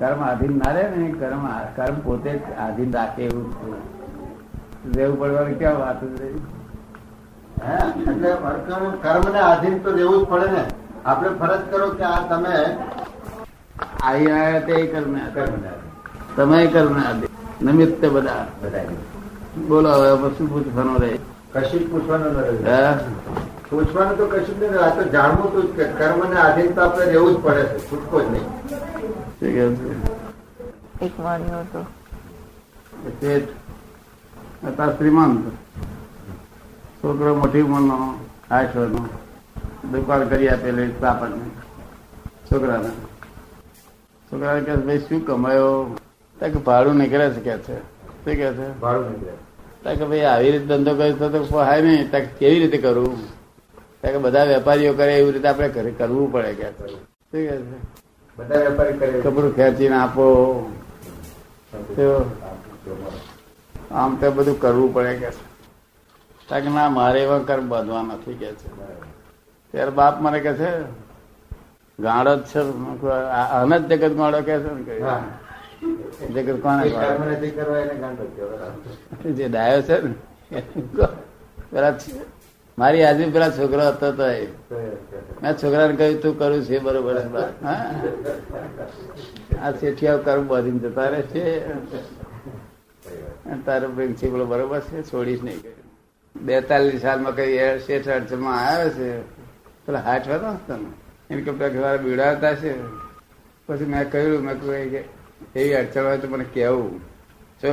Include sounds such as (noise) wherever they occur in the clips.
કર્મ આધીન ના રહે ને કર્મ કર્મ પોતે જ આધીન રાખે એવું રહેવું પડવાનું ક્યાં વાત હે? એટલે કર્મ ને આધીન તો રહેવું જ પડે ને આપણે ફરજ કરો કે આ તમે આવી આયા તે કર્મ. તમે કર્મ આધીન. નિમિત્ત બધા બધા બોલો હવે શું પૂછવાનું રહે કશું પૂછવાનું રહે હે? પૂછવાનું તો કશું જ નહીં આ તો જાણવું તું જ કે કર્મ ને આધીન તો આપણે રહેવું જ પડે છે છૂટકો જ નહીં. છે? એક માન્યો હતો હતા શ્રીમંત છોકરો મોટી ઉંમરનો વર્ષનો દુકાન કરી આપેલી આપણને છોકરાને. છોકરા કે ભાઈ શું કમાયો? કે ભાડું નીકળે છે કે છે. શું કે છે? ભાડું નીકળે. કે ભાઈ આવી રીતે ધંધો કર્યો તો પોહાય નહીં કેવી રીતે કરવું તો કે બધા વેપારીઓ કરે એવી રીતે આપણે કરવું પડે કે બધા વેપારી કરે કપડું ખેંચીને આપો. આમ તે બધું કરવું પડે કે કે ના મારે એવા કર બાંધવા નથી કે છે. ત્યારે બાપ મને કે છે ગાળો જ છે. આને જ જગત ગાળો કે છે ને? જગત કોને. જે ડાયો છે ને પેલા છે- મારી આજુ પેલા છોકરો હતો તો મેં છોકરાને કહ્યું તું કરું છે બરોબર આ શેઠિયા કરું બાંધીને જતા રહે છે. તારો પ્રિન્સિપલ બરોબર છે છોડીશ નહીં. કહ્યું બેતાલીસ સાલમાં કઈ શેઠ અડચણમાં આવ્યો છે. પેલા હાથ હતો તમે એને કે પેલા ઘર બીડાવતા છે. પછી મેં કહ્યું મેં કહ્યું કે એવી અડચણ હોય તો મને કહેવું. છો?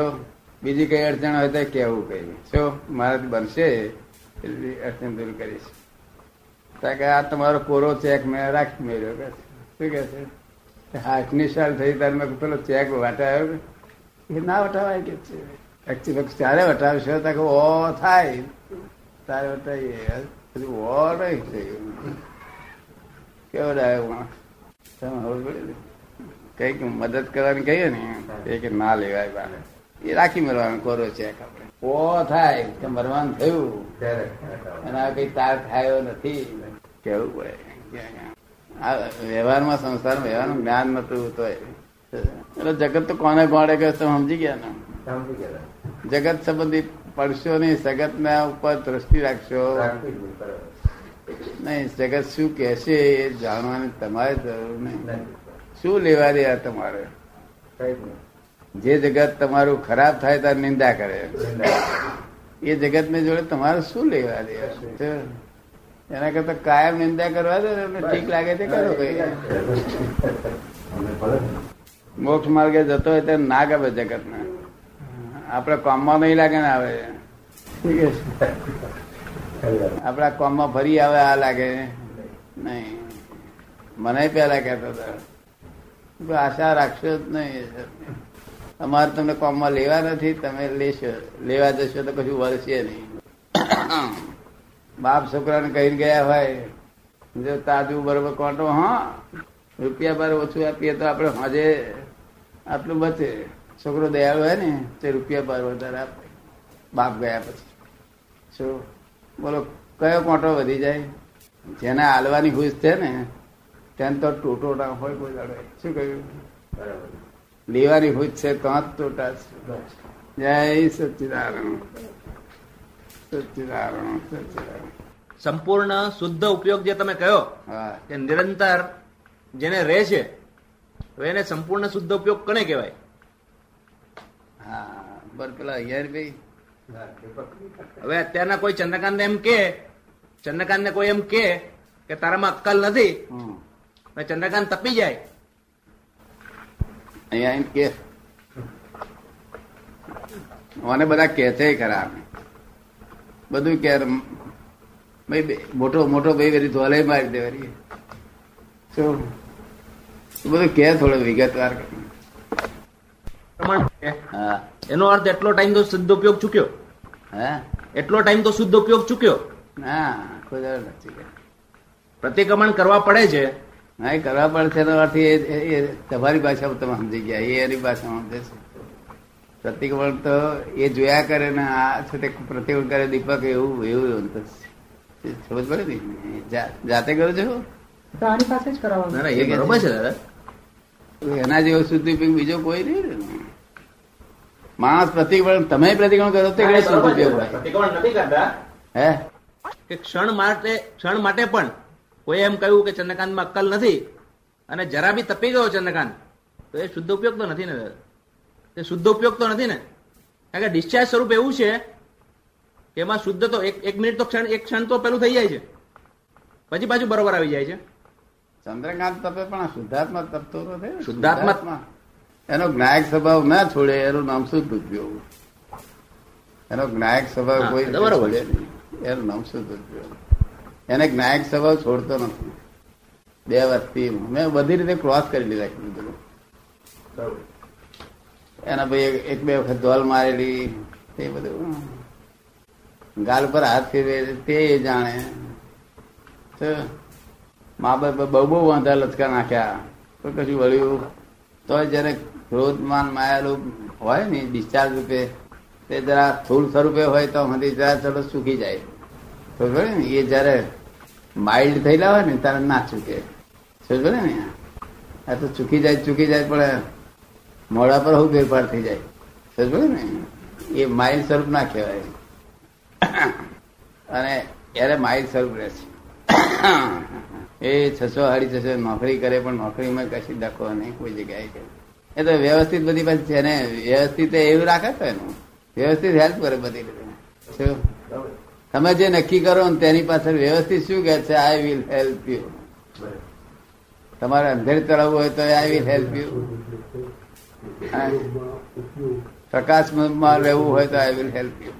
બીજી કઈ અડચણ હોય તો કહેવું કહ્યું છો? મારાથી બનશે? દૂર કરીશ તો કે આ તમારો કોરો ચેક મેં રાખી મેળ્યો કે શું કે છે? હાથની સાલ થઈ ત્યારે મેં પેલો ચેક વટાયો કે? ના વટાવાય કે છે? એકચ્યુઅલી ચારે વટાવશો? તો કે ઓ, થાય. તારે વટાવીએ. પછી ઓ નહીં થયું કેવો ડાયો તમે ખબર કંઈક મદદ કરવાની કહીએ ને, એ કે ના લેવાય બાને એ રાખી મરવાનું કોરો ચેક આપણે. ઓ થાય કે મરવાનું થયું. અને આ કઈ તાર થયો નથી. કેવું પડે? આ વ્યવહારમાં સંસારમાં વ્યવહારનું જ્ઞાન નતું તો એટલે જગત તો કોને કોણે કે તમે સમજી ગયા ને? સમજી ગયા. જગત સંબંધી પડશો નહીં જગત ના ઉપર દ્રષ્ટિ રાખશો. નહીં, જગત શું કહેશે એ જાણવાની તમારે જરૂર નહીં. શું લેવા દે આ તમારે? કંઈ નહીં. જે જગત તમારું ખરાબ થાય ત્યારે નિંદા કરે. એ જગત ને જોડે તમારે શું લેવા દે તો એના કરતા કાયમ નિંદા કરવા દે એમને ઠીક લાગે તે કરો જ. મોક્ષ માર્ગે જતો હોય ત્યારે ના ગમે જગત ને આપડે કોમમાં નહીં લાગે ને આવે. છે. આપડા કોમમાં ફરી આવે, આ લાગે. નહીં. મને પેલા કેતો હતો. આશા રાખશો જ નહીં. અમારે તમને કોમમાં લેવા નથી, તમે લેશો. લેવા જશો તો કશું વળશે નહીં. બાપ છોકરાને કહીને ગયા હોય, જો તાજુ બરોબર કોટો, હા, રૂપિયા બાર ઓછું આપીએ તો આપણે હજે આટલું બચે. છોકરો દયાળુ હોય ને, તે રૂપિયા બાર વધારે આપે. બાપ ગયા પછી. શું? બોલો, કયો કોટો વધી જાય? જેને હાલવાની ખુશ છે ને, તેને તો ટોટો ના હોય કોઈ દાડો. શું કહ્યું? બરાબર. લેવાની ભૂત છે તો જ છે જય સચિદારણ સચિદારણ સચિદારણ સંપૂર્ણ શુદ્ધ ઉપયોગ જે તમે કહ્યો કે નિરંતર જેને રહે છે તો એને સંપૂર્ણ શુદ્ધ ઉપયોગ કોને કહેવાય? હા બર પેલા ભાઈ. હવે અત્યારના કોઈ ચંદ્રકાંત એમ કે ચંદ્રકાંત ને કોઈ એમ કે તારામાં અક્કલ નથી. ચંદ્રકાંત તપી જાય. અહીંયા એમ કે. મને બધા કે છે ખરા બધું કે ભાઈ મોટો મોટો ભાઈ વેરી ધોલે મારી દે વળી. શું? બધું કે થોડો વિગતવાર. હા. એનો અર્થ એટલો ટાઈમ તો શુદ્ધ ઉપયોગ ચૂક્યો. હા? એટલો ટાઈમ તો શુદ્ધ ઉપયોગ ચૂક્યો. હા કોઈ નથી. પ્રતિક્રમણ કરવા પડે છે હા એ કરવા પડશે એનો અર્થ એ એ- એ તમારી ભાષામાં તમે સમજી ગયા એ એની ભાષામાં સમજે છે. પ્રતિક્રમણ તો એ જોયા કરે ને આ છે તે પ્રતિક્રમણ કરે દીપક એવું એવું એવું તો. સમજ પડે ને? જાતે કરો છો? આની પાસે જ કરાવવાનું ના ના એ બરોબર છે દાદા. એના જેવો સુધી બીજો કોઈ નહીં ને. માણસ પ્રતિક્રમણ તમે પ્રતિક્રમણ કરો તે ઘડી શુદ્ધ ઉપયોગ હોય પ્રતિક્રમણ નથી કરતા. હે? કે ક્ષણ માટે ક્ષણ માટે પણ. કોઈ એમ કહ્યું કે ચંદ્રકાંતમાં અક્કલ નથી અને જરા બી તપી ગયો ચંદ્રકાંત તો એ શુદ્ધ ઉપયોગ તો નથી ને એ શુદ્ધ ઉપયોગ તો નથી ને. કારણ કે ડિસ્ચાર્જ સ્વરૂપ એવું છે કે એમાં શુદ્ધ તો એક એક મિનિટ તો ક્ષણ એક ક્ષણ તો પેલું થઈ જાય છે. પછી પાછું બરોબર આવી જાય છે. ચંદ્રકાંત તપે પણ શુદ્ધાત્મા તપતો નથી શુદ્ધાત્મા. એનો જ્ઞાયક સ્વભાવ ના છોડે એનું નામ શુદ્ધ ઉપયોગ એનો જ્ઞાયક સ્વભાવ કોઈ બરોબર એનું નામ શુદ્ધ ઉપયોગ એને જ્ઞાયક સ્વભાવ છોડતો નથી. બે વસ્તી મેં બધી રીતે ક્રોસ કરી લીધા એના ભાઈ એક- બે વખત ધોલ મારેલી, તે બધું. ગાલ પર હાથ ફેરવે, તે એ જાણે. મા બાપ બહુ બહુ વાંધા લચકા નાખ્યા. તો કશું વળ્યું. તો જયારે ક્રોધમાન માયાલું હોય ને ડિસ્ચાર્જ રૂપે, તે જરા સ્થૂળ સ્વરૂપે હોય તો હમણાં જરા ચલો ચૂકી જાય. તો ને? એ જયારે માઇલ્ડ થયેલા હોય ને, ત્યારે ના ચૂકે. સમજો ને આ તો ચૂકી જાય ચૂકી જાય, પણ મોડા પર હું ફેરફાર થઈ જાય. સમજો ને એ માઇલ્ડ સ્વરૂપ ના કહેવાય. અને એને માઇલ્ડ સ્વરૂપ રહે છે. એ છસો સાડી છસો નોકરી કરે, પણ નોકરીમાં કશી દખો નહીં, કોઈ જગ્યાએ કરે. એ તો વ્યવસ્થિત બધી પાસે છે ને, વ્યવસ્થિત એવું રાખે તો એનું વ્યવસ્થિત હેલ્પ કરે બધી રીતે. શું? તમે જે નક્કી કરો ને તેની પાછળ વ્યવસ્થિત શું કે છે? આઈ વિલ હેલ્પ યુ તમારે અંધેર ચડાવવું હોય તો આઈ વિલ હેલ્પ યુ પ્રકાશમાં રહેવું હોય તો આઈ વિલ હેલ્પ યુ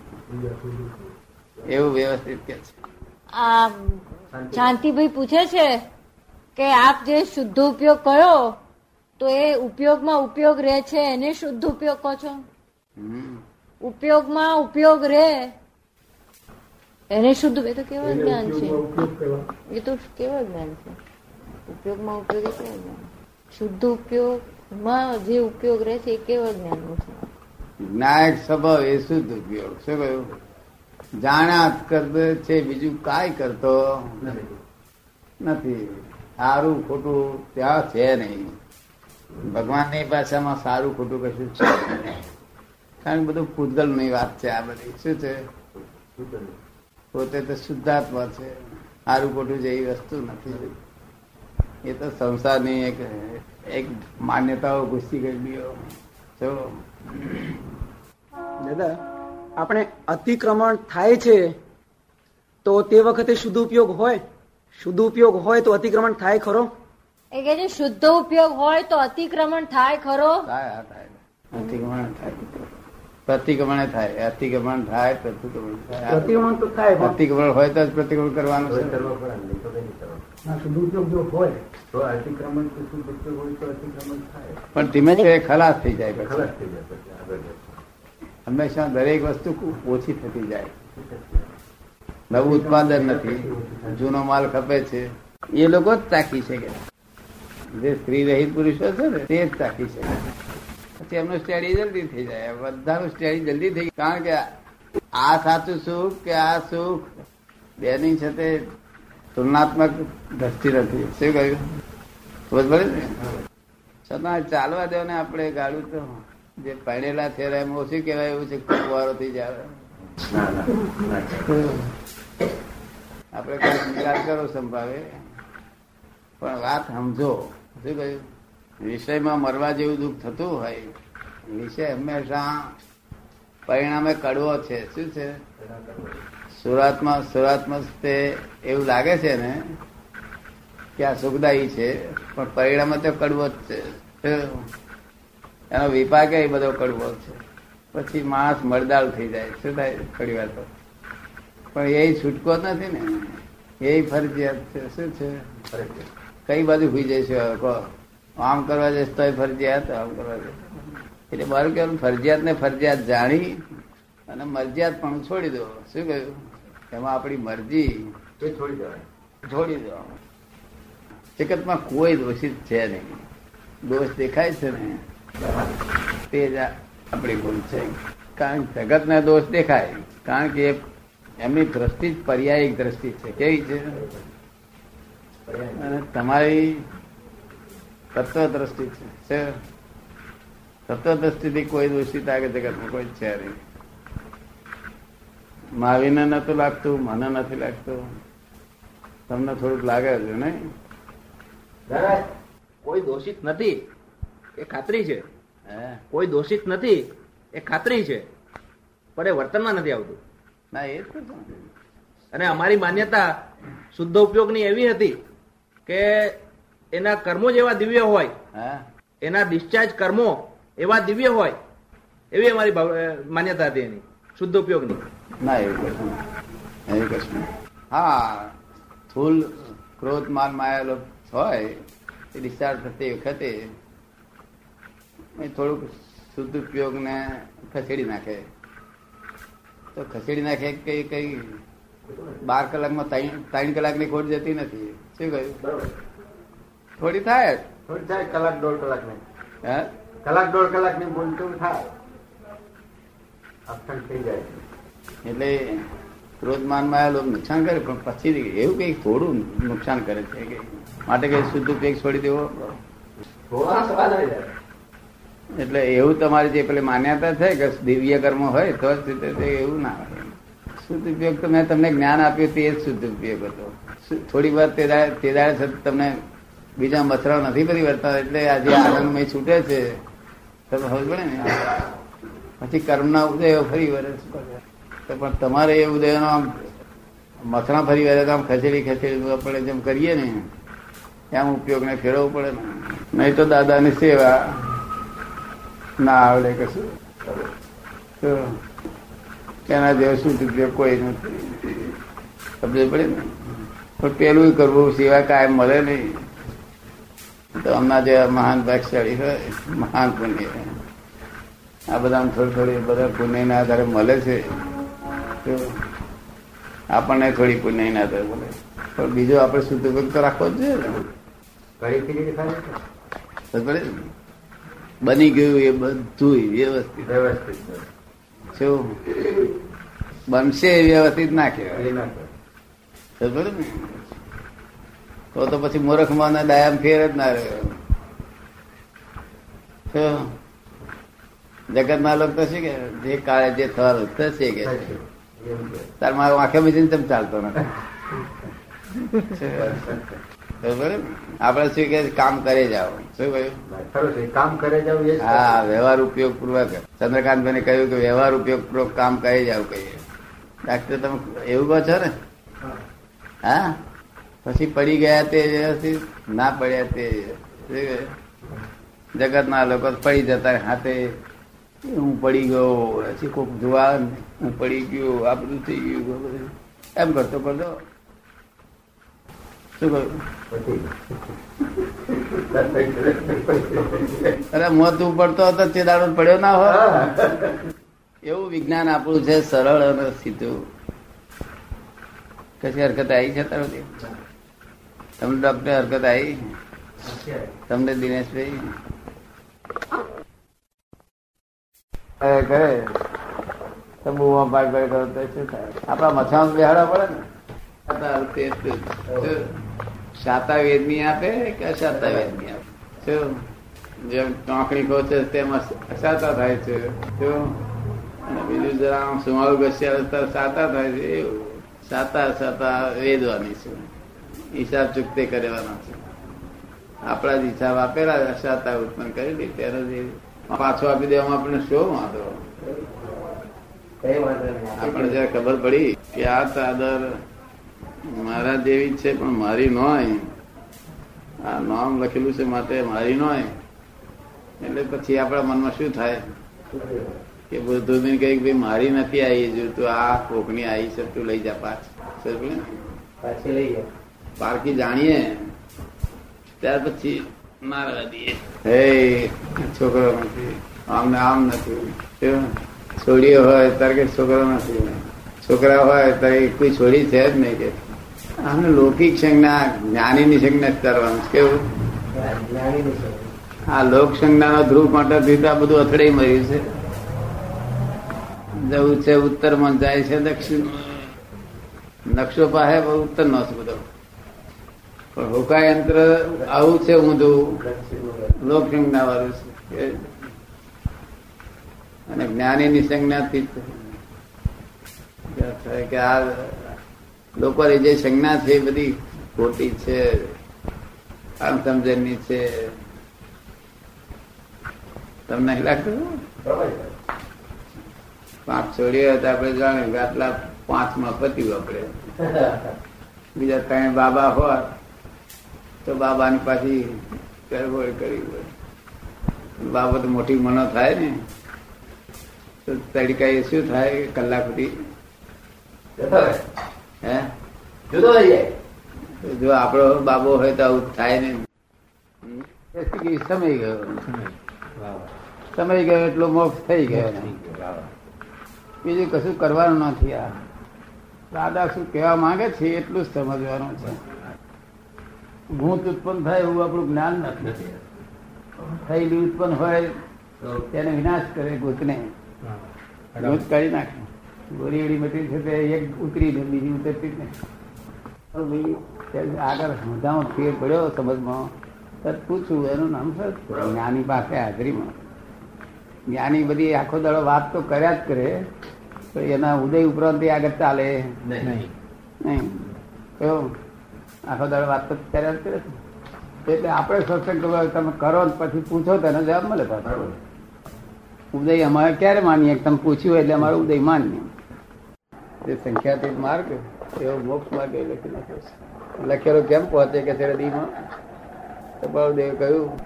એવું વ્યવસ્થિત કે છે. આ શાંતિભાઈ પૂછે છે કે આપ જે શુદ્ધ ઉપયોગ કરો તો એ ઉપયોગમાં ઉપયોગ રહે છે? એને શુદ્ધ ઉપયોગ કહો છો? ઉપયોગમાં ઉપયોગ રહે એને શુદ્ધ એ તો કેવા જ્ઞાન છે? એ તો કેવા જ્ઞાન છે? ઉપયોગમાં ઉપયોગ એ કેવા જ્ઞાન શુદ્ધ ઉપયોગમાં જે ઉપયોગ રહે છે એ કેવા જ્ઞાનનું છે? જ્ઞાયક સ્વભાવ એ શુદ્ધ ઉપયોગ. શું કહ્યું? જાણ્યા કરતો છે બીજું કાંઈ કરતો નથી. સારું ખોટું ત્યાં છે નહીં. ભગવાનની ભાષામાં સારું ખોટું કશું છે નહીં. કારણ કે બધું પૂતગલની વાત છે આ બધી. શું છે? પોતે તો શુદ્ધાત્મા છે. સારું ખોટું જેવી વસ્તુ નથી એ તો સંસારની એક એક માન્યતાઓ ઘૂસી ગયેલી જો. દાદા આપણે અતિક્રમણ થાય છે તો તે વખતે શુદ્ધ ઉપયોગ હોય? શુદ્ધ ઉપયોગ હોય તો અતિક્રમણ થાય ખરો? એ કે છે શુદ્ધ ઉપયોગ હોય તો અતિક્રમણ થાય ખરો? થાય. અતિક્રમણ થાય. પ્રતિક્રમણે થાય અતિક્રમણ થાય પ્રતિક્રમણ થાય. પ્રતિક્રમણ તો થાય પ્રતિક્રમણ હોય તો જ પ્રતિક્રમણ કરવાનું છે. પણ ધીમે ધીમે ખલાસ થઈ જાય પછી. હંમેશા દરેક વસ્તુ ઓછી થતી જાય. નવું ઉત્પાદન નથી. જૂનો માલ ખપે છે. એ લોકો જ તાકી છે કે જે સ્ત્રી રહિત પુરુષો છે ને તે જ તાકી છે પછી એમનું સ્ટડી જલ્દી થઈ જાય. બધાનું સ્ટડી જલ્દી થઈ કારણ કે આ સાચું સુખ કે આ સુખ બેની છે તે તુલનાત્મક દ્રષ્ટિ નથી. શું કહ્યું? ખબર પડે ને? છતાં ચાલવા દો ને આપણે ગાડું તો. જે પહેણેલા છે એમ ઓછી કહેવાય? એવું છે ખૂબ વારો થઈ જાય આપણે કોઈ વિચાર કરો સંભાવે. પણ વાત સમજો. શું કહ્યું? વિષયમાં મરવા જેવું દુઃખ થતું હોય વિષય હંમેશા પરિણામે કડવો છે. શું છે? સુરતમાં સુરતમાં તે એવું લાગે છે ને કે આ સુખદાયી છે પણ પરિણામે તો કડવો જ છે? એનો વિપાક એ બધો કડવો છે. પછી માણસ મરદાળ થઈ જાય. શું થાય? થોડી વાર તો. પણ એ છૂટકો જ નથી ને. એ ફરજિયાત છે. શું છે? કઈ બાજુ હોઈ જઈશું હવે? કહો. આમ કરવા જઈશ તો ફરજિયાત આમ કરવા જઈશ. એટલે મારું કહેવાનું ફરજિયાત ને ફરજિયાત જાણી અને મરજિયાત પણ છોડી દો. શું કહ્યું? એમાં આપણી મરજી છોડી દો જગતમાં કોઈ દોષિત છે નહીં. દોષ દેખાય છે ને તે જ આપણી ભૂલ છે. કારણ કે જગતને દોષ દેખાય. કારણ કે એમની દ્રષ્ટિ જ પર્યાયિક દ્રષ્ટિ છે. કેવી છે? અને તમારી તત્વ દ્રષ્ટિ છે. છે તત્વ દ્રષ્ટિથી કોઈ દોષિત આગળ જગતમાં કોઈ છે નહીં. માવીને નતું લાગતું મને નથી લાગતું. તમને થોડુંક લાગે છે નહીં? દાદા કોઈ દોષિત નથી એ ખાતરી છે. હે? કોઈ દોષિત નથી એ ખાતરી છે. પણ એ વર્તનમાં નથી આવતું. ના એ. અને અમારી માન્યતા શુદ્ધ ઉપયોગની એવી હતી કે એના કર્મો જ એવા દિવ્ય હોય. હા? એના ડિસ્ચાર્જ કર્મો એવા દિવ્ય હોય. એવી અમારી માન્યતા હતી એની. શુદ્ધ ઉપયોગની. ના એવું કશું એવું કશું હા સ્થૂલ ક્રોધ માન માયેલો હોય એ ડિસ્ચાર્જ થતી વખતે થોડુંક શુદ્ધ ઉપયોગને ખસેડી નાખે. તો ખસેડી નાખે કઈ કઈ બાર કલાકમાં ત્રણ ત્રણ કલાકની ખોટ જતી નથી. શું કહ્યું? બરોબર. થોડી થાય? થોડી થાય કલાક દોઢ કલાક નહીં. હે? કલાક દોઢ કલાકની બોલતું થાય. અપસન્ટ થઈ જાય. એટલે ક્રોધ માન માયા નુકસાન કરે પણ પછી એવું કઈ થોડું નુકસાન કરે છે કે માટે કઈ શુદ્ધ ઉપયોગ છોડી દેવો? એટલે એવું તમારી જે પેલી માન્યતા છે કે દિવ્ય કર્મ હોય તો જ એવું ના હોય. શુદ્ધ ઉપયોગ તો મેં તમને જ્ઞાન આપ્યું તે જ શુદ્ધ ઉપયોગ હતો. થોડી વાર તે દાડે તમને બીજા મથરા નથી બધી વર્તા એટલે આજે (coughs) આનંદમય છૂટે છે. તમે સમજ પડે ને? પછી કર્મના ઉદયો ફરી વરે તો પણ તમારે એ ઉદયનો આમ મથરા ફરી વરે તો આમ ખસેડી ખસેડી આપણે જેમ કરીએ ને એમ ઉપયોગને ફેરવવું પડે ને. નહીં તો દાદાની સેવા ના આવડે કશું. તો તેના જેવો શું ઉપયોગ કોઈ નથી. સમજ પડે ને? પણ પેલું કરવું સેવા કાયમ મળે નહીં. તો હમણાં જે મહાન ભાગશાળી હોય મહાન પુણ્ય. આ બધા થોડી થોડી બધા પુણ્યના આધારે મળે છે. તો આપણને થોડી પુણ્યના આધારે મળે. પણ બીજો આપણે શુદ્ધ ઉપયોગ તો રાખવો જ જોઈએ ને? બની ગયું એ બધું વ્યવસ્થિત. વ્યવસ્થિત શું? બનશે એ વ્યવસ્થિત ના કહેવાય. ને તો તો પછી મૂર્ખમાં ડાયામ ફેર જ ના રહ્યો. જગત જગતના લોકો તો શું કે જે કાળે જે થવાનું થશે કે. કે. તાર મારો આંખે બીજીને તેમ ચાલતો નથી. આપણે શું કે કામ કરે જાઓ. શું કહ્યું? કામ કરે જાવ હા વ્યવહાર ઉપયોગ પૂર્વક ચંદ્રકાંતભાઈ કહ્યું કે વ્યવહાર ઉપયોગ પૂર્વક કામ કરી જાવ કહીએ. ડાક્ટર તમે એવું કહો છો ને? હા? પછી પડી ગયા તે ના પડ્યા તે. જગત ના લોકો પડી જતા હાથે. હું પડી ગયો પછી કોક જોવા હું પડી ગયો આ થઈ ગયું એમ કરતો કરતો. અરે મોત પડતો હતો, તે દાડો પડ્યો ના હોય. એવું વિજ્ઞાન આપણું છે, સરળ અને સીધું. કશી હરકત આવી છે તારો તમને ડોક્ટર હરકત આવી તમને દિનેશભાઈ? કરે તો બુવા પાર કરો તો શું થાય? આપણા મથામાં બેહાડવા પડે ને. અત્યારે તે જ. શું? શાતા વેદની આપે કે અશાતા વેદની આપે? શું જેમ ટોંકણી ખોચે તેમાં સાતા થાય છે. શું અને બીજું જરા સુમાળું ઘસ્યા સાતા થાય છે એવું સાતા સાતા વેદવાની છે. હિસાબ ચૂકતે કરવાના છે. આપણા જ હિસાબ આપેલા અસાતા ઉત્પન્ન કરી દે તેનો જે પાછો આપી દેવામાં આપણે શું વાંધો. આપણે જયારે ખબર પડી કે આ ચાદર મારા જેવી છે પણ મારી નોય. આ નામ લખેલું છે માટે મારી નોય. એટલે પછી આપણા મનમાં શું થાય? કે બુદ્ધુબેન કઈ ભાઈ મારી નથી આવી જો તું આ કોકની આવી છે તું લઈ જા પાછ. સમજ લઈ ને? પારખી જાણીએ. ત્યાર પછી મારવા દઈએ હે છોકરો નથી. આમ ને આમ નથી? છોડીઓ હોય ત્યારે કે છોકરો નથી. છોકરા હોય ત્યારે કોઈ છોડી છે જ નહીં કે. આમને લૌકિક સંજ્ઞા જ્ઞાનીની સંજ્ઞા કરવાનું? કેવું? આ લોક સંજ્ઞાનો ધ્રુવ માટે દીધા બધું અથડાઈ મર્યું છે. જવું છે ઉત્તરમાં જાય છે દક્ષિણ. નકશો પાસે ઉત્તર નો છે બધો. પણ હોકાયંત્ર આવું છે ઊંધું. લોકસંજ્ઞા વાળું છે. અને જ્ઞાની ની સંજ્ઞાથી કે આ લોકોની જે સંજ્ઞા છે એ બધી ખોટી છે, આમ સમજણની છે. તમને લાગતું? પાંચ છોડીઓ હતા આપણે જાણે કે આટલા પાંચમાં પત્યું આપણે બીજા ત્રણ બાબા હોય. તો બાબાની પાછી ગરબડ કરી હોય. બાબત મોટી મનો થાય ને તો તડકા એ શું થાય? કલાક સુધી. હે? જુદો જો આપણો બાબો હોય તો આવું થાય ને. સમય ગયો. સમય ગયો એટલો મોક્ષ થઈ ગયો. બીજું કશું કરવાનું નથી આ. દાદા શું કહેવા માંગે છે એટલું જ સમજવાનું છે. ભૂત ઉત્પન્ન થાય એવું આપણું જ્ઞાન નથી. થયેલી ઉત્પન્ન હોય તો તેને વિનાશ કરે ભૂતને. ભૂત કાઢી નાખે. ગોરી એડી મટી છે તે એક ઉતરી ને બીજી ઉતરતી જ નહીં આગળ સમજાવો ફેર પડ્યો સમજમાં. તો પૂછું એનું નામ સર જ્ઞાની પાસે હાજરીમાં. જ્ઞાની બધી આખો દાડો વાત તો કર્યા જ કરે તો એના ઉદય ઉપરાંત આગળ ચાલે. નહીં. નહીં. આખો દાડો વાત તો ત્યારે કરે છે. એટલે આપણે સત્સંગ કરવો તમે કરો પછી પૂછો તેનો જવાબ મળે પાછો. ઉદય અમારે ક્યારે માનીએ? તમે પૂછ્યું એટલે અમારે ઉદય માનીએ. તે સંખ્યાતીત માર્ગ એવો મોક્ષ માર્ગ એ લખી નાખ્યો છે. લખેલો કેમ પહોંચે કે છે હૃદયમાં તો બળદેવ કહ્યું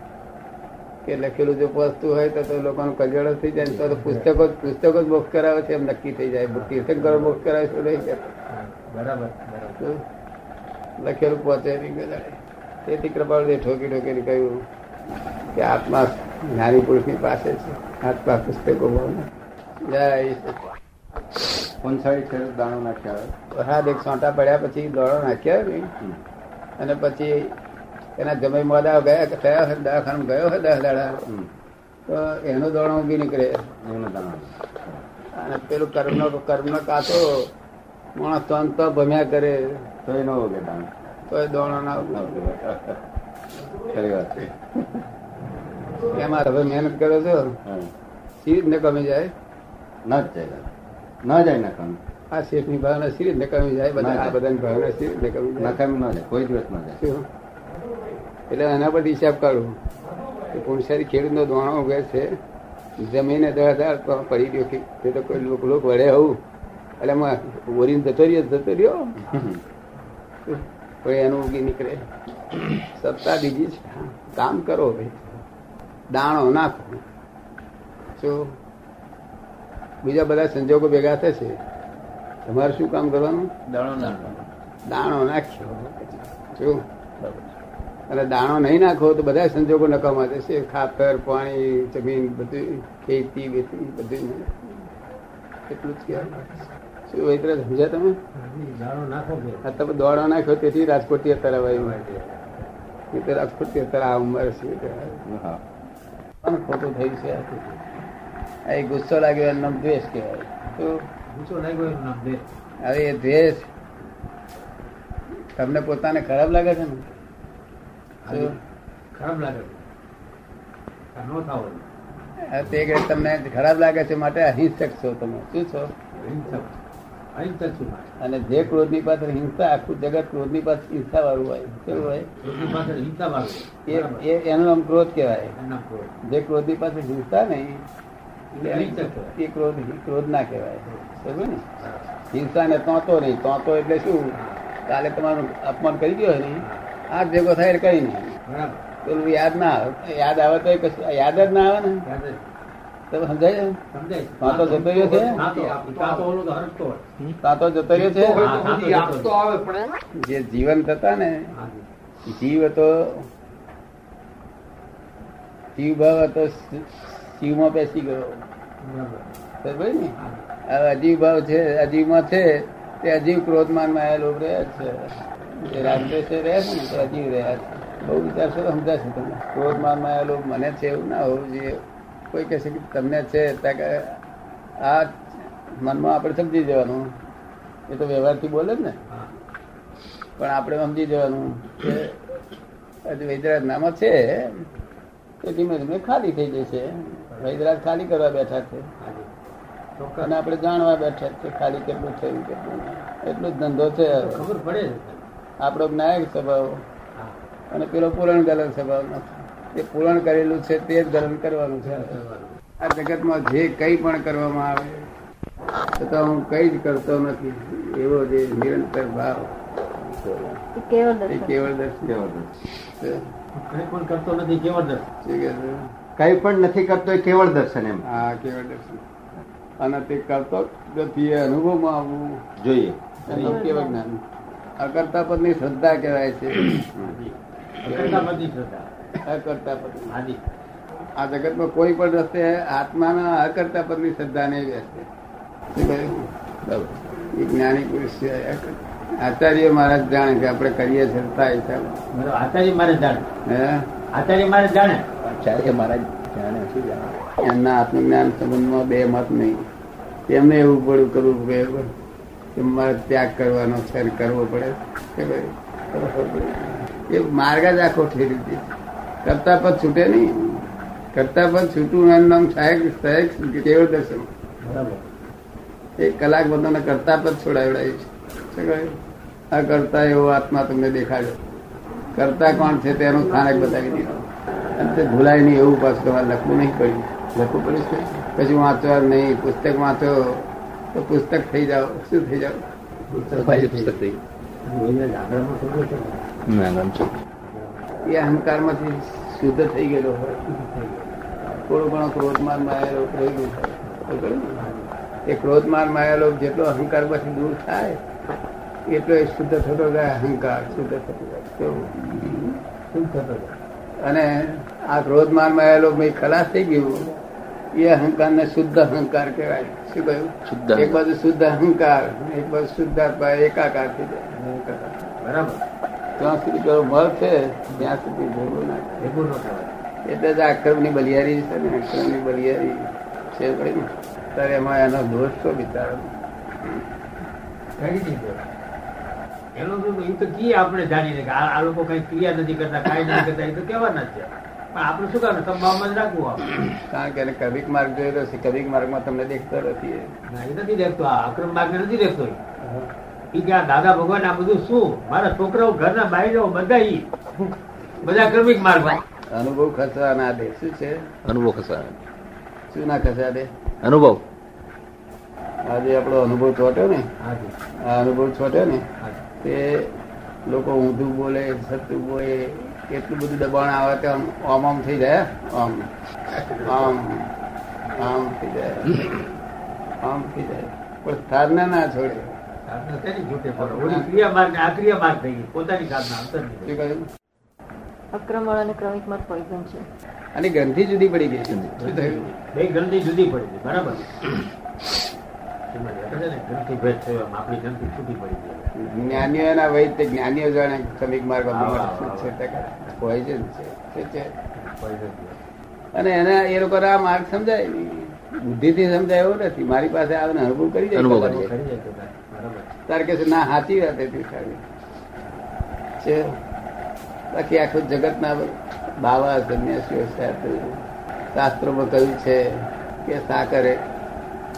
કે લખેલું જો પહોંચતું હોય તો તો લોકોનું કલ્યાણ થઈ જાય તો તો પુસ્તકો જ- પુસ્તકો જ મોક્ષ કરાવે છે એમ નક્કી થઈ જાય. તીર્થંકરો મોક્ષ કરાવે છે નહીં. બરાબર. તો લખેલું પહોંચે તેથી કૃપાળુદેવ ઠોકી ઠોકીને કહ્યું કે આત્મા જ્ઞાની પુરુષની પાસે છે. આત્મા પુસ્તકો દાણો નાખ્યા વરસાદ એક છોંટા પડ્યા પછી દોડો નાખ્યા ને. અને પછી એના જમાઈ મોદા ગયા થયા હશે દવાખાને ગયો હશે દસ દાડા? તો એનો દોડો ઉગી નીકળે. એનો દાણો. અને પેલું કર્મનો કર્મનો કાચો માણસ તો અંત ભમ્યા કરે. તો ન વગે તો એ દોણા ના ખરી વાત છે. એમાં હવે મહેનત કરો છો. સીરી સી રીતને કમી જાય. ના જ જાય ના જાય નાખવાનું આ શેઠની ભાવના સી ને કમી જાય. બધા આ બધાની ભાવના સી ને કમી જાય. નાખામી ના જાય. કોઈ દિવસ ના જાય? એટલે એના પર હિસાબ કાઢું. કે પુણસારી ખેડૂતનો દોણો ઉગે છે. જમીને દસ હજાર તો પડી ગયો કે તે તો કોઈ લોક લોક વળે આવું એટલે એમાં ઓરીને જતો રહ્યો જતો રહ્યો કોઈ એનું ઉગી નીકળે સત્તા બીજી છે કામ કરો ભાઈ દાણો નાખો શું બીજા બધા સંજોગો ભેગા થશે તમારે શું કામ કરવાનું દાણો નાખ્યો શું અને દાણો નહીં નાખો તો બધા સંજોગો નકામા થશે ખાતર પાણી જમીન બધું ખેતી બેતી બધું એટલું જ કહેવાય શું વૈત્ર સમજ્યા તમે? આ તમે દોડો નાખ્યો તેથી રાજકોટથી અત્યારે આવ્યું એ તો રાજકોટથી અત્યારે આ ઉંમર છે ખોટું થયું છે. આ એ ગુસ્સો લાગ્યો એનો નામ દ્વેષ કહેવાય. તો હવે એ દ્વેષ તમને પોતાને ખરાબ લાગે છે ને? ખરાબ લાગે નો થાવ આ તે તમને ખરાબ લાગે છે માટે અહિંસક છો તમે. શું છો? અહિંસક. અને જે ક્રોધની પાછળ હિંસા આખું જગત ક્રોધની પાછળ હિંસા વાળું હોય કેવું હોય. એ એનું નામ ક્રોધ કહેવાય. ક્રોધ. જે ક્રોધની પાછળ હિંસા નહીં એ ક્રોધ ક્રોધ ના કહેવાય. સમજ ને? હિંસા ને તોતો નહીં. તોતો એટલે શું? કાલે તમારું અપમાન કરી ગયો ને આ ભેગો થાય કઈ નહીં બરાબર. પેલું યાદ ના આવે. યાદ આવે તો કશું યાદ જ ના આવે ને. તમે સમજાય જતો રહ્યો છે? જતો રહ્યો છે? રહ્યો. જે. જીવન થતા ને જીવ હતો જીવ ભાવ હતો શિવમાં બેસી ગયો. ને? હવે અજીવ ભાવ છે અજીવમાં છે તે અજીવ ક્રોધમાનમાં આવેલો રહે છે. જે રહ્યા છે ને તે અજીવ રહ્યા છે. બહુ વિચારશો તો સમજાશે તમને. ક્રોધમાનમાં આવેલો મને છે એવું ના હોવું જોઈએ. કોઈ કહેશે કે તમને છે આ મનમાં આપણે સમજી જવાનું. એ તો વ્યવહારથી બોલે જ ને. પણ આપણે સમજી જવાનું કે હજુ વૈદ્યરાજ નામાં છે તો ધીમે ધીમે ખાલી થઈ જશે. વૈદરાજ ખાલી કરવા બેઠા છે. અને આપણે જાણવા બેઠા છે ખાલી કેટલું થયું કેટલું એટલો એટલું જ ધંધો છે. ખબર પડે આપણો નાયક સ્વભાવ અને પેલો પૂરણ ગલન સ્વભાવ નથી એ પૂરણ કરેલું છે તે જ ધર્મ કરવાનું છે. આ જગતમાં જે કઈ પણ કરવામાં આવે છતાં હું કઈ જ કરતો નથી. એવો જે નિરંતર ભાવ કેવળ દર્શન કેવળ દર્શન કંઈ પણ કરતો નથી કેવળ દર્શન. કંઈ કઈ પણ નથી કરતો એ કેવળ દર્શન એમ. હા કેવળ દર્શન અને તે કરતો નથી એ અનુભવમાં આવવું જોઈએ. કેવળ જ્ઞાન. અકર્તા પદની શ્રદ્ધા કહેવાય છે. શ્રદ્ધા. અકર્તા પદ આદિ. આ જગતમાં કોઈ પણ રસ્તે આત્માના અકર્તા પદની શ્રદ્ધા નહીં બેસે. શું કહ્યું? બરાબર. એ જ્ઞાની પુરુષ છે આચાર્ય મહારાજ જાણે કે આપણે કરીએ છીએ થાય છે. આચાર્ય મહારાજ જાણે. આચાર્ય મહારાજ જાણે. આચાર્ય મહારાજ જાણે શું જાણે? એમના આત્મજ્ઞાન સંબંધમાં બે મત નહીં. તેમને એવું પડ્યું કરવું પડે કે મારે ત્યાગ કરવાનો છે કરવો પડે. એ માર્ગ જ આખો ઠેરી દે કરતા પદ છૂટે નહીં. કરતા પદ છૂટવું એનું નામ સહાયક સહાયક કેવળ દર્શન બરાબર. એક કલાક બધાને કરતા પદ છોડાવડાય છે. આ કરતા એવો આત્મા તમને દેખાડ્યો કરતા કોણ છે તેનું સ્થાનક બતાવી દીધું. અને તે ભૂલાય નહીં એવું પાછું તમારે લખવું નહીં પડ્યું. લખવું પડ્યું છે? પછી વાંચવા નહીં પુસ્તક વાંચો તો પુસ્તક થઈ જાઓ. શું થઈ જાઓ? જાગરણમાં શું છે? એ અહંકારમાંથી શુદ્ધ થઈ ગયેલો હોય થોડો ઘણો ક્રોધમાન માયેલો થઈ ગયું? એ ક્રોધમાન માયેલો જેટલો અહંકારમાંથી દૂર થાય એટલો એ શુદ્ધ થતો જાય અહંકાર શુદ્ધ થતો જાય કેવું? શું થતો? અને આ ક્રોધમાન માયેલો ભાઈ ખલાસ થઈ ગયું એ અહંકાર ને શુદ્ધ અહંકાર કહેવાય શું કહ્યું શુદ્ધ એક બાજુ શુદ્ધ અહંકાર એક બાજુ શુદ્ધ એકાકાર થઈ જાય બરાબર ત્યાં સુધી પેલો મળ છે ત્યાં સુધી ભેગું ના એટલે જ આક્રમની બલિયારી છે ને આક્રમની બલિયારી છે ભાઈ ત્યારે એમાં એનો દોષ તો બિચારો. એનો તો એ તો કી આપણે જાણીને કે આ આ લોકો કઈ ક્રિયા નથી કરતા કાંઈ નથી કરતા એ તો કહેવાના છે. પણ આપણે શું કરવાનું? સંભાવમાં જ રાખવું આપણે. કારણ કે એને કવિક માર્ગ જોયેલો છે કવિક માર્ગમાં તમને દેખતો નથી. નથી દેખતો. આક્રમ માર્ગ નથી દેખતો કે દાદા ભગવાન આ બધું શું? મારા છોકરાઓ ઘરના બાયરો બધા ઈ. બધા ક્રમિક માર્ગમાં અનુભવ ખસવા ના દે. શું છે? અનુભવ ખસવા શું ના ખસવા દે? અનુભવ. આજે આપણો અનુભવ ચોટ્યો ને? આ અનુભવ ચોટ્યો ને? તે લોકો ઊંધું બોલે સત્ય બોલે કેટલું બધું દબાણ આવે કે આમ આમ આમ થઈ જાય આમ. આમ આમ થઈ જાય. આમ થઈ જાય. પણ થારને ના છોડે. સાધના શેની છૂટે પડે? ઓલી ક્રિયા માર્ગ આ ક્રિયા માર્ગ થઈ ગઈ. પોતાની સાધના અંતર નહીં અક્રમણ અને ક્રમિકમાં પોઈઝન છે. અને ગ્રંથિ જુદી પડી ગઈ છે. બે ગ્રંથિ જુદી. પડી ગઈ. બરાબર. એમાં લખે છે ને ગ્રંથિ ભેદ થયો આપણી ગ્રંથિ છૂટી પડી ગઈ. જ્ઞાનીઓના વૈદ તે જ્ઞાનીઓ જાણે શ્રમિક માર્ગ છે? પોઈઝન. અને એના એ લોકો આ માર્ગ સમજાય બુદ્ધિથી સમજાય એવું નથી. મારી પાસે આવે અનુભવ કરી જાય તારે કે છે ના સાચી વાત હતી સારી છે. બાકી આખું જગત ના બાવા સન્યાસીઓ શાસ્ત્રોમાં કહ્યું છે કે સાકર એ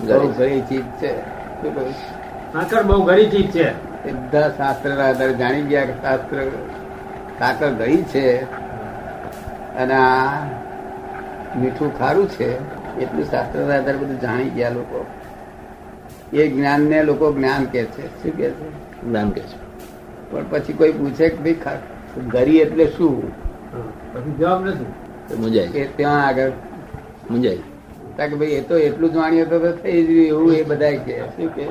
બહુ ઘણી ચીજ છે. શું કહ્યું? સાકર બહુ ગરી ચીજ છે. બધા શાસ્ત્ર આધારે જાણી ગયા કે શાસ્ત્ર સાકર ગઈ છે અને આ મીઠું ખારું છે એટલું શાસ્ત્ર આધારે બધું જાણી ગયા લોકો. એ જ્ઞાન ને લોકો જ્ઞાન કે છે. શું કે છે? જ્ઞાન કે છે. પણ પછી કોઈ પૂછે કે ભાઈ ગરી એટલે શું? પછી જવાબ નથી. મુંજાય એ ત્યાં આગળ. મુંજાય કારણ કે ભાઈ એ તો એટલું જાણીએ તો તો થઈ જ એવું એ બધા કે શું કે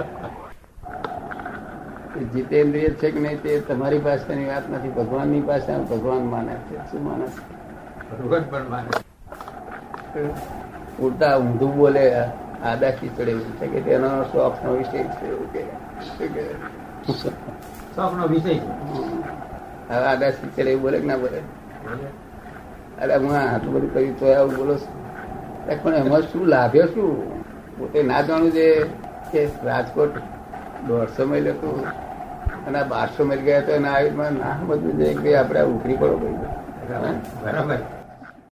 જીતેન્દ્રિય છે કે નહીં તે તમારી પાસેની વાત નથી ભગવાનની પાસે ભગવાન માને છે. શું માને ભગવાન પણ માને ઉડતા ઊંધું બોલે. આદા ખીચડે એવું છે કે તેનો શોખ નો વિષય છે એવું કે. શોખનો વિષય છે. હવે આદા ખીચડે એવું બોલે કે ના બોલે? અરે હું આટલું બધું કર્યું તો આવું બોલો પણ એમાં શું લાભ્યો શું? પોતે ના જાણું છે કે રાજકોટ દોઢસો માઇલ હતું અને આ બારસો મિલ ગયા તો એના આયુર્માં ના બધું છે કે આપણે ઉખરી પડો ભાઈ. બરાબર.